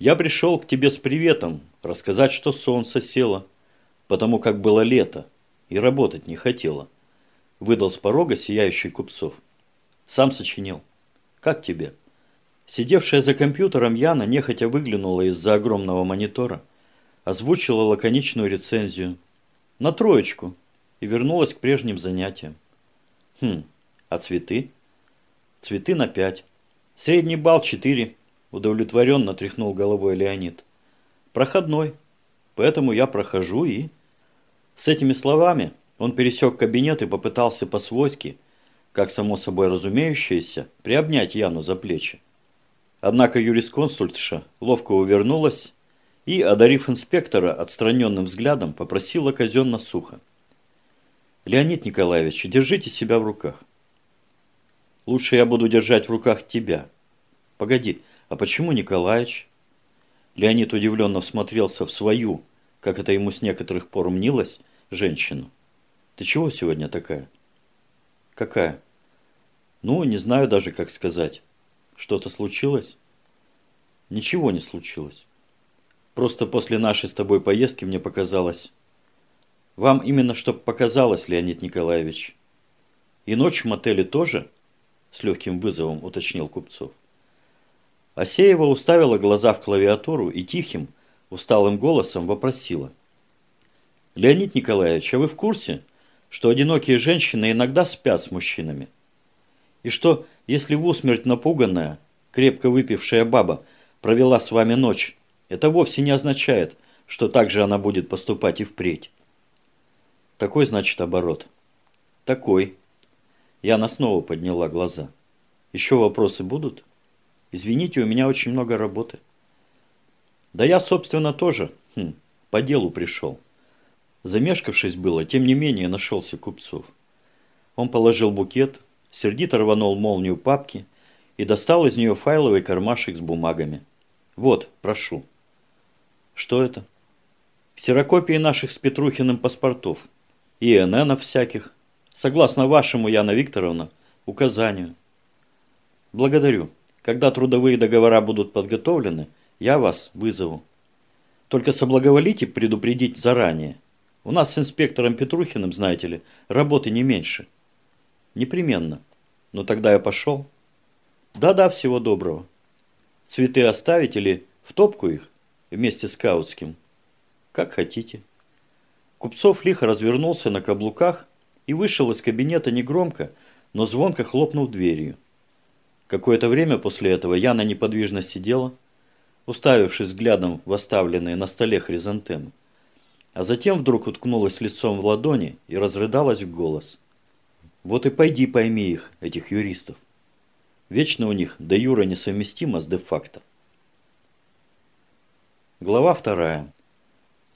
Я пришел к тебе с приветом, рассказать, что солнце село, потому как было лето и работать не хотела. Выдал с порога сияющий Купцов. Сам сочинил. Как тебе? Сидевшая за компьютером Яна нехотя выглянула из-за огромного монитора, озвучила лаконичную рецензию. На троечку. И вернулась к прежним занятиям. Хм, а цветы? Цветы на пять. Средний балл четыре. Удовлетворенно тряхнул головой Леонид. Проходной. Поэтому я прохожу и... С этими словами он пересек кабинет и попытался по-свойски, как само собой разумеющееся, приобнять Яну за плечи. Однако юрисконсультша ловко увернулась и, одарив инспектора отстраненным взглядом, попросила казенно сухо. «Леонид Николаевич, держите себя в руках». «Лучше я буду держать в руках тебя». «Погоди, а почему Николаевич?» Леонид удивленно всмотрелся в свою, как это ему с некоторых пор мнилось, женщину. «Ты чего сегодня такая?» «Какая?» «Ну, не знаю даже, как сказать. Что-то случилось?» «Ничего не случилось. Просто после нашей с тобой поездки мне показалось...» «Вам именно что показалось, Леонид Николаевич?» «И ночь в мотеле тоже?» С легким вызовом уточнил Купцов. Асеева уставила глаза в клавиатуру и тихим, усталым голосом вопросила. «Леонид Николаевич, а вы в курсе, что одинокие женщины иногда спят с мужчинами? И что, если в усмерть напуганная, крепко выпившая баба провела с вами ночь, это вовсе не означает, что так же она будет поступать и впредь?» Такой, значит, оборот. Такой. Яна снова подняла глаза. Еще вопросы будут? Извините, у меня очень много работы. Да я, собственно, тоже хм, по делу пришел. Замешкавшись было, тем не менее нашелся Купцов. Он положил букет, сердито рванул молнию папки и достал из нее файловый кармашек с бумагами. Вот, прошу. Что это? Ксерокопии наших с Петрухиным паспортов. И ННов всяких. Согласно вашему, Яна Викторовна, указанию. Благодарю. Когда трудовые договора будут подготовлены, я вас вызову. Только соблаговолите предупредить заранее. У нас с инспектором Петрухиным, знаете ли, работы не меньше. Непременно. Но тогда я пошел. Да-да, всего доброго. Цветы оставить или в топку их вместе с Каутским? Как хотите. Купцов лихо развернулся на каблуках и вышел из кабинета негромко, но звонко хлопнув дверью. Какое-то время после этого Яна неподвижно сидела, уставившись взглядом в оставленные на столе хризантемы. А затем вдруг уткнулась лицом в ладони и разрыдалась в голос. Вот и пойди пойми их, этих юристов. Вечно у них до юра несовместимо с де-факто. Глава вторая.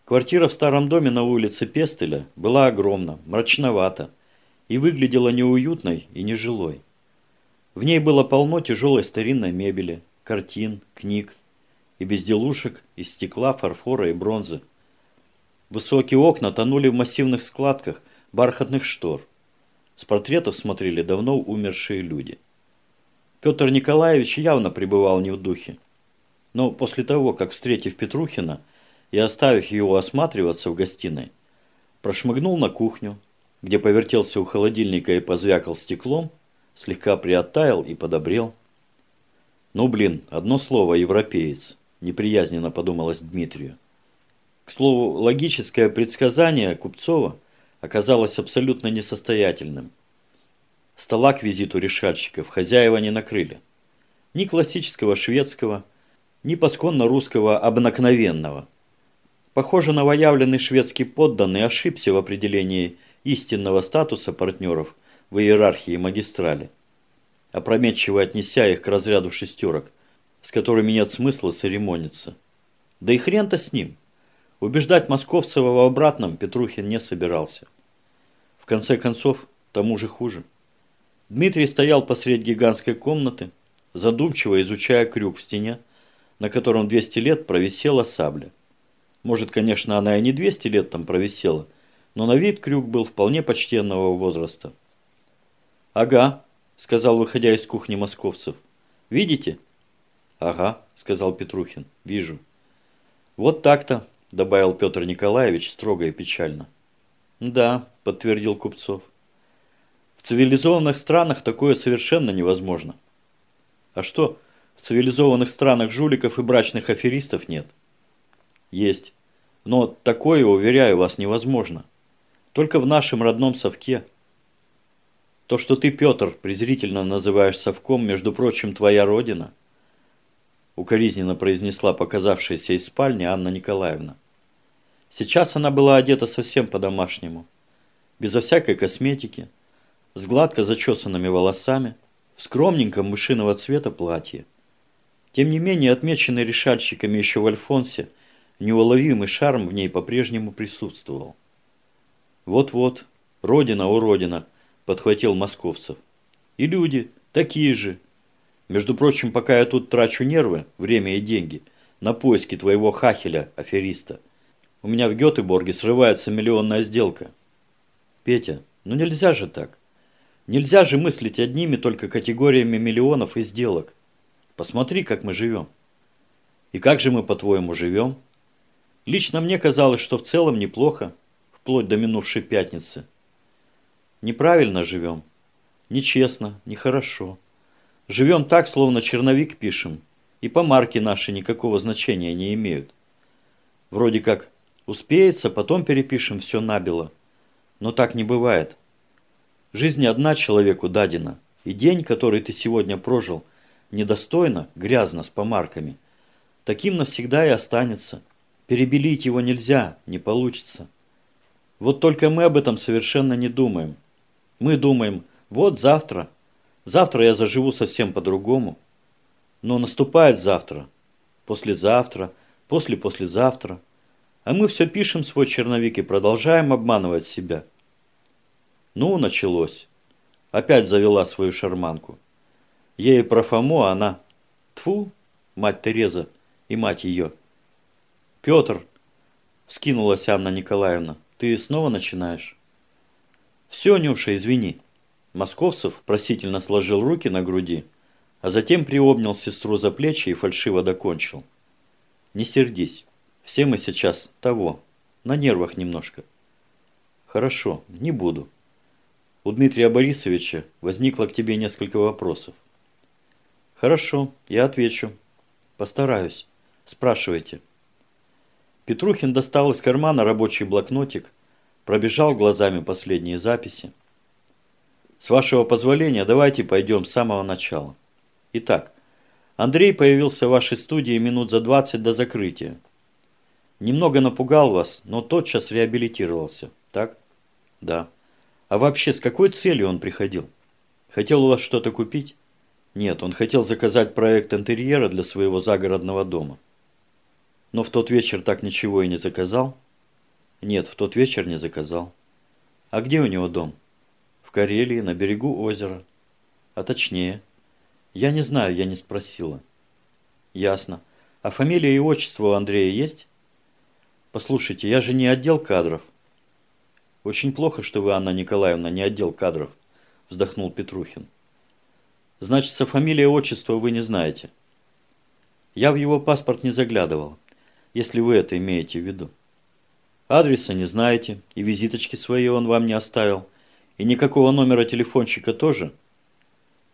Квартира в старом доме на улице Пестеля была огромна, мрачновата и выглядела неуютной и нежилой. В ней было полно тяжелой старинной мебели, картин, книг и безделушек из стекла, фарфора и бронзы. Высокие окна тонули в массивных складках бархатных штор. С портретов смотрели давно умершие люди. Петр Николаевич явно пребывал не в духе. Но после того, как, встретив Петрухина и оставив его осматриваться в гостиной, прошмыгнул на кухню, где повертелся у холодильника и позвякал стеклом, слегка приоттаял и подобрел. «Ну, блин, одно слово «европеец», – неприязненно подумалось Дмитрию. К слову, логическое предсказание Купцова оказалось абсолютно несостоятельным. Стола к визиту решальщиков хозяева не накрыли. Ни классического шведского, ни посконно русского обыкновенного. Похоже, новоявленный шведский подданный ошибся в определении истинного статуса партнеров в иерархии магистрали, опрометчиво отнеся их к разряду шестерок, с которыми нет смысла церемониться. Да и хрен-то с ним. Убеждать Московцева в обратном Петрухин не собирался. В конце концов, тому же хуже. Дмитрий стоял посред гигантской комнаты, задумчиво изучая крюк в стене, на котором 200 лет провисела сабля. Может, конечно, она и не 200 лет там провисела, но на вид крюк был вполне почтенного возраста. «Ага», – сказал, выходя из кухни московцев. «Видите?» Ага, сказал Петрухин, вижу. Вот так-то, добавил Петр Николаевич строго и печально. Да, подтвердил Купцов. В цивилизованных странах такое совершенно невозможно. А что, в цивилизованных странах жуликов и брачных аферистов нет? Есть. Но такое, уверяю вас, невозможно. Только в нашем родном совке. То, что ты, Петр, презрительно называешь совком, между прочим, твоя родина, укоризненно произнесла показавшаяся из спальни Анна Николаевна. Сейчас она была одета совсем по-домашнему, безо всякой косметики, с гладко зачесанными волосами, в скромненьком мышиного цвета платье. Тем не менее, отмеченный решальщиками еще в Альфонсе, неуловимый шарм в ней по-прежнему присутствовал. «Вот-вот, родина, о родина!» – подхватил Московцев. «И люди, такие же. Между прочим, пока я тут трачу нервы, время и деньги, на поиски твоего хахеля, афериста, у меня в Гетеборге срывается миллионная сделка». «Петя, ну нельзя же так. Нельзя же мыслить одними только категориями миллионов и сделок. Посмотри, как мы живем. И как же мы, по-твоему, живем? Лично мне казалось, что в целом неплохо, вплоть до минувшей пятницы. Неправильно живем. Нечестно, нехорошо. Живем так, словно черновик пишем, и по марке наши никакого значения не имеют. Вроде как успеется, потом перепишем все набело. Но так не бывает. Жизнь одна человеку дадена, и день, который ты сегодня прожил, недостойно, грязно, с помарками. Таким навсегда и останется. Перебелить его нельзя, не получится. Вот только мы об этом совершенно не думаем. Мы думаем, вот завтра, завтра я заживу совсем по-другому. Но наступает завтра, послезавтра, после-послезавтра. А мы все пишем свой черновик и продолжаем обманывать себя. Ну, началось. Опять завела свою шарманку. Ей про Фому, а она... Тфу, мать Тереза и мать ее. Петр, скинулась Анна Николаевна, ты снова начинаешь? Все, Нюша, извини. Московцев просительно сложил руки на груди, а затем приобнял сестру за плечи и фальшиво докончил. Не сердись. Все мы сейчас того, на нервах немножко. Хорошо, не буду у Дмитрия Борисовича возникло к тебе несколько вопросов. Хорошо, я отвечу. Постараюсь. Спрашивайте. Петрухин достал из кармана рабочий блокнотик, пробежал глазами последние записи. С вашего позволения, давайте пойдем с самого начала. Итак, Андрей появился в вашей студии минут за 20 до закрытия. Немного напугал вас, но тотчас реабилитировался, так? Да. А вообще, с какой целью он приходил? Хотел у вас что-то купить? Нет, он хотел заказать проект интерьера для своего загородного дома. Но в тот вечер так ничего и не заказал? Нет, в тот вечер не заказал. А где у него дом? В Карелии, на берегу озера. А точнее? Я не знаю, я не спросила. Ясно. А фамилия и отчество у Андрея есть? Послушайте, я же не отдел кадров. «Очень плохо, что вы, Анна Николаевна, не отдел кадров», – вздохнул Петрухин. «Значит, фамилия и отчество вы не знаете». «Я в его паспорт не заглядывал, если вы это имеете в виду». «Адреса не знаете, и визиточки свои он вам не оставил, и никакого номера телефончика тоже?»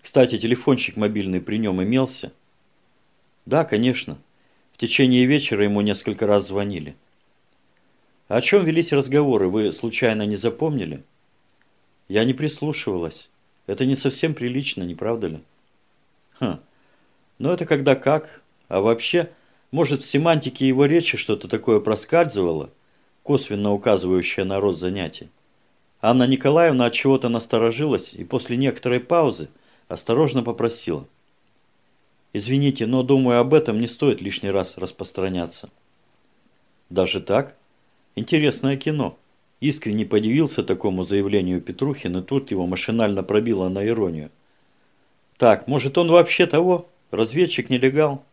«Кстати, телефончик мобильный при нем имелся?» «Да, конечно. В течение вечера ему несколько раз звонили». О чем велись разговоры, вы случайно не запомнили? Я не прислушивалась. Это не совсем прилично, не правда ли? Хм. Но это когда как. А вообще, может, в семантике его речи что-то такое проскальзывало, косвенно указывающее на род занятий. Анна Николаевна от чего-то насторожилась и после некоторой паузы осторожно попросила. «Извините, но, думаю, об этом не стоит лишний раз распространяться». «Даже так?» Интересное кино. Искренне подивился такому заявлению Петрухин, и тут его машинально пробило на иронию. «Так, может, он вообще того? Разведчик-нелегал?»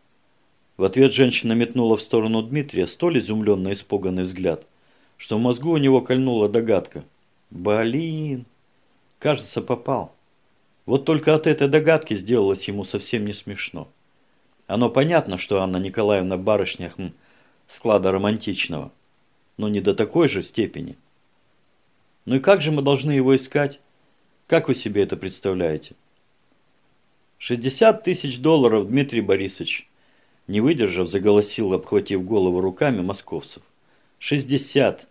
В ответ женщина метнула в сторону Дмитрия столь изумленно испуганный взгляд, что в мозгу у него кольнула догадка. «Блин!» Кажется, попал. Вот только от этой догадки сделалось ему совсем не смешно. Оно понятно, что Анна Николаевна барышня хм, склада романтичного, но не до такой же степени. Ну и как же мы должны его искать? Как вы себе это представляете? 60 тысяч долларов, Дмитрий Борисович. Не выдержав, заголосил, обхватив голову руками московцев. 60.